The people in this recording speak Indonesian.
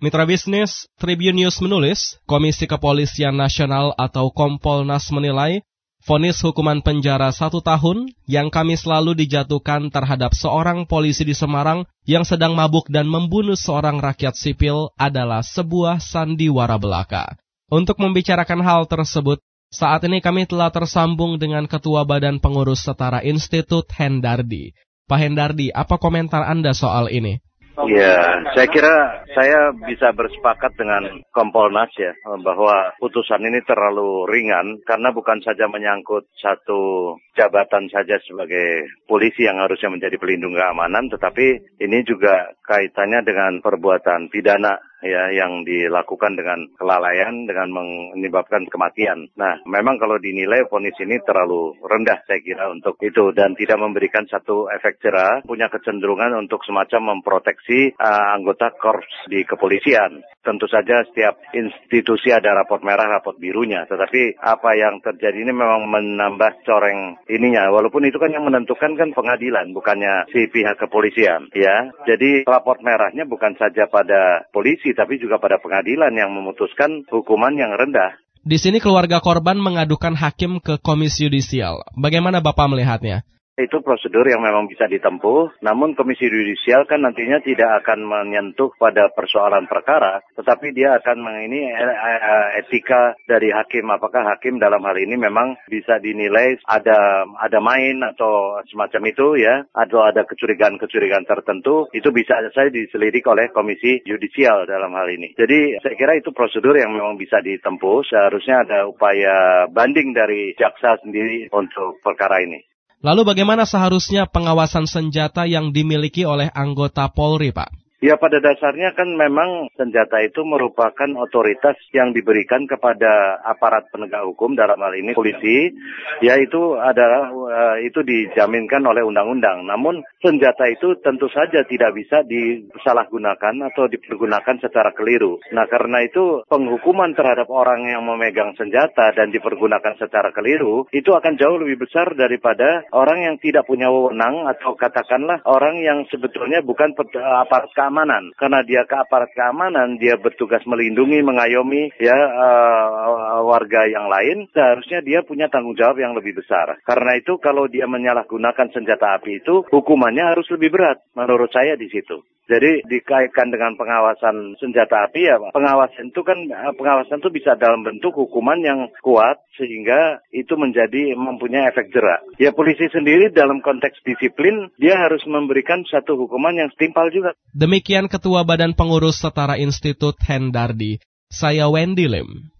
Mitra bisnis Tribun News menulis, Komisi Kepolisian Nasional atau Kompolnas menilai vonis hukuman penjara satu tahun yang kami selalu dijatuhkan terhadap seorang polisi di Semarang yang sedang mabuk dan membunuh seorang rakyat sipil adalah sebuah sandiwara belaka. Untuk membicarakan hal tersebut, saat ini kami telah tersambung dengan Ketua Badan Pengurus Setara Institut Hendardi. Pak Hendardi, apa komentar Anda soal ini? Ya, saya kira saya bisa bersepakat dengan Kompolnas ya bahwa putusan ini terlalu ringan karena bukan saja menyangkut satu jabatan saja sebagai polisi yang harusnya menjadi pelindung keamanan, tetapi ini juga kaitannya dengan perbuatan pidana ya yang dilakukan dengan kelalaian dengan menyebabkan kematian. Nah, memang kalau dinilai vonis ini terlalu rendah saya kira untuk itu dan tidak memberikan satu efek jerah, punya kecenderungan untuk semacam memproteksi uh, anggota korps di kepolisian. Tentu saja setiap institusi ada raport merah, raport birunya, tetapi apa yang terjadi ini memang menambah coreng ininya. Walaupun itu kan yang menentukan kan pengadilan, bukannya si pihak kepolisian, ya. Jadi raport merahnya bukan saja pada polisi tapi juga pada pengadilan yang memutuskan hukuman yang rendah. Di sini keluarga korban mengadukan hakim ke Komisi Yudisial. Bagaimana Bapak melihatnya? Itu prosedur yang memang bisa ditempuh. Namun Komisi Yudisial kan nantinya tidak akan menyentuh pada persoalan perkara, tetapi dia akan mengini eh, eh, etika dari hakim. Apakah hakim dalam hal ini memang bisa dinilai ada ada main atau semacam itu ya, atau ada kecurigaan-kecurigaan tertentu, itu bisa saya diselidik oleh Komisi Yudisial dalam hal ini. Jadi saya kira itu prosedur yang memang bisa ditempuh. Seharusnya ada upaya banding dari jaksa sendiri untuk perkara ini. Lalu bagaimana seharusnya pengawasan senjata yang dimiliki oleh anggota Polri, Pak? Ya pada dasarnya kan memang senjata itu merupakan otoritas yang diberikan kepada aparat penegak hukum dalam hal ini polisi, ya itu adalah uh, itu dijaminkan oleh undang-undang. Namun senjata itu tentu saja tidak bisa disalahgunakan atau dipergunakan secara keliru. Nah karena itu penghukuman terhadap orang yang memegang senjata dan dipergunakan secara keliru itu akan jauh lebih besar daripada orang yang tidak punya wewenang atau katakanlah orang yang sebetulnya bukan aparat keamanan keamanan. Karena dia ke aparat keamanan, dia bertugas melindungi, mengayomi ya uh, warga yang lain, seharusnya dia punya tanggung jawab yang lebih besar. Karena itu kalau dia menyalahgunakan senjata api itu, hukumannya harus lebih berat menurut saya di situ. Jadi dikaitkan dengan pengawasan senjata api ya, pengawasan itu kan pengawasan itu bisa dalam bentuk hukuman yang kuat sehingga itu menjadi mempunyai efek jerak. Ya polisi sendiri dalam konteks disiplin dia harus memberikan satu hukuman yang setimpal juga. Demikian Ketua Badan Pengurus Setara Institut Hendardi. Saya Wendy Lim.